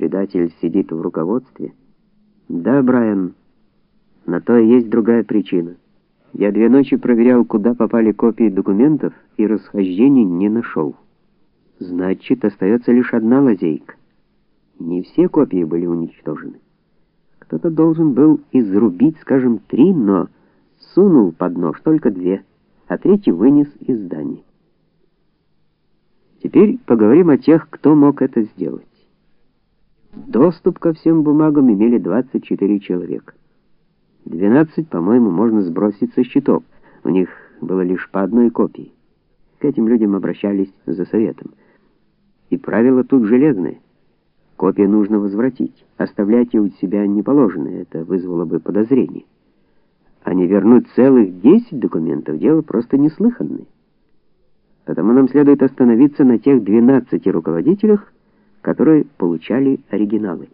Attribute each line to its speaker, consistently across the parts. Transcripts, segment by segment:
Speaker 1: предатель сидит в руководстве? Да, Брайан, на то и есть другая причина. Я две ночи проверял, куда попали копии документов, и расхождений не нашел. Значит, остается лишь одна лазейка. Не все копии были уничтожены. Кто-то должен был изрубить, скажем, три, но сунул под нож только две, а третий вынес из здания. Теперь поговорим о тех, кто мог это сделать. Доступ ко всем бумагам имели 24 человека. 12, по-моему, можно сбросить со счетов. У них было лишь по одной копии. К этим людям обращались за советом. И правило тут железное. Копии нужно возвратить. Оставлять ее у себя не положено, это вызвало бы подозрение. А не вернуть целых 10 документов дело просто неслыханное. Поэтому нам следует остановиться на тех 12 руководителях, которые получали оригиналы.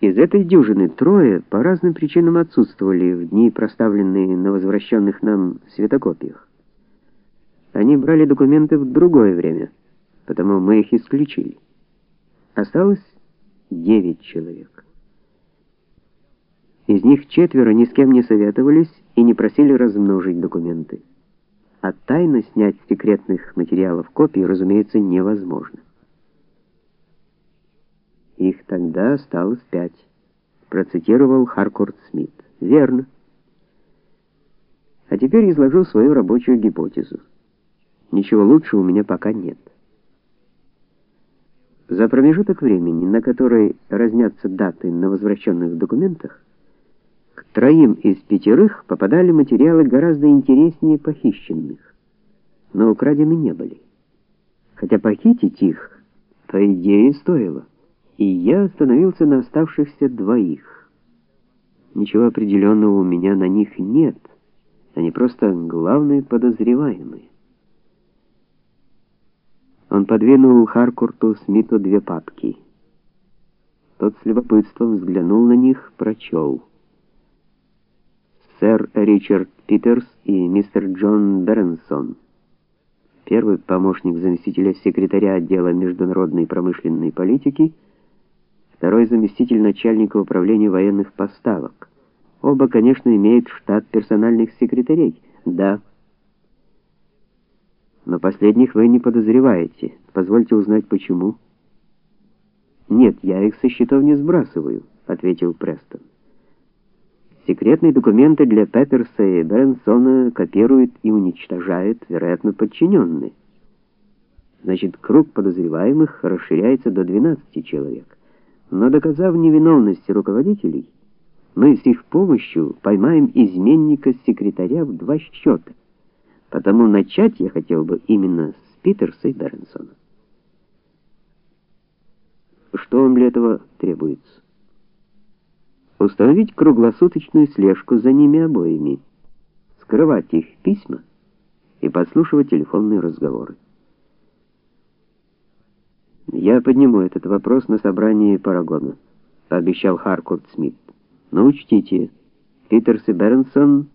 Speaker 1: Из этой дюжины трое по разным причинам отсутствовали в дни, проставленные на возвращенных нам светокопиях. Они брали документы в другое время, потому мы их исключили. Осталось девять человек. Из них четверо ни с кем не советовались и не просили размножить документы. А тайно снять с секретных материалов копии, разумеется, невозможно. Их тогда осталось пять, процитировал Харкорт Смит. Верно. А теперь изложу свою рабочую гипотезу. Ничего лучше у меня пока нет. За промежуток времени, на который разнятся даты на возвращенных документах, к троим из пятерых попадали материалы гораздо интереснее похищенных, но украдены не были. Хотя похитить их, по идее, стоило и я остановился на оставшихся двоих. Ничего определенного у меня на них нет. Они просто главные подозреваемые. Он подвинул Харкурту Смиту две папки. Тот с любопытством взглянул на них, прочел. Сэр Ричард Питерс и мистер Джон Бернсон. Первый помощник заместителя секретаря отдела международной промышленной политики — второй заместитель начальника управления военных поставок. Оба, конечно, имеют штат персональных секретарей. Да. Но последних вы не подозреваете. Позвольте узнать почему. Нет, я их со счетов не сбрасываю, ответил Престон. Секретные документы для Петерса и Бернсона копируют и уничтожают, вероятно, подчиненные. Значит, круг подозреваемых расширяется до 12 человек. Но доказав невиновность руководителей, мы с их помощью поймаем изменника-секретаря в два счета. Потому начать я хотел бы именно с Питерса и Бернсона. Что вам для этого требуется? Установить круглосуточную слежку за ними обоими, скрывать их письма и подслушивать телефонные разговоры. Я подниму этот вопрос на собрании Парагона, пообещал Харкорт Смит. Но учтите, Питерс и Бернсон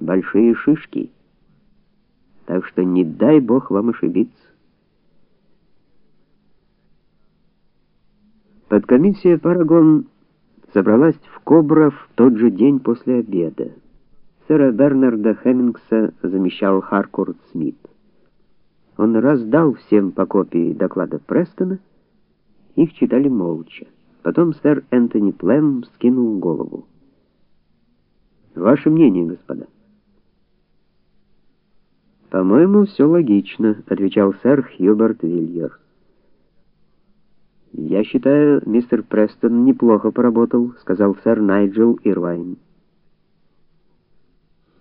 Speaker 1: большие шишки. Так что не дай бог вам ошибиться. Подкомиссия Парагон собралась в Кобра в тот же день после обеда. Сэра Бернарда Хеммингса замещал Харкорт Смит. Он раздал всем по копии доклада Престона. Их читали молча. Потом сэр Энтони Плем скинул голову. Ваше мнение, господа? По-моему, все логично, отвечал сэр Хьюберт Вильер. Я считаю, мистер Престон неплохо поработал, сказал сэр Найджел Ирвайн.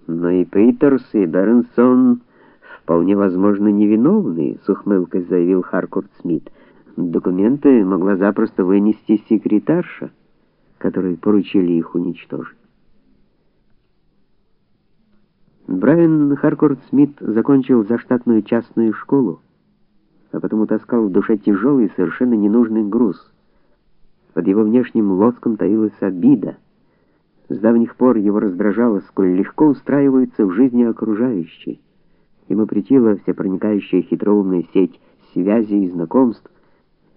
Speaker 1: Но и Питерс, и Бернсон вполне возможно невиновные, с ухмылкой заявил Харкорт Смит. Документы могла запросто вынести секретарша, которой поручили их уничтожить. Брайан Харкорт Смит закончил заштатную частную школу, а потому таскал в душе тяжелый и совершенно ненужный груз. Под его внешним лоском таилась обида. С давних пор его раздражало, сколь легко устраиваются в жизни окружающие. Ему претила всепроникающая хитроумная сеть связей и знакомств,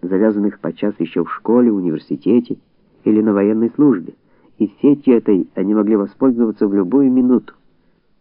Speaker 1: завязанных подчас еще в школе, университете или на военной службе, и сетью этой они могли воспользоваться в любую минуту.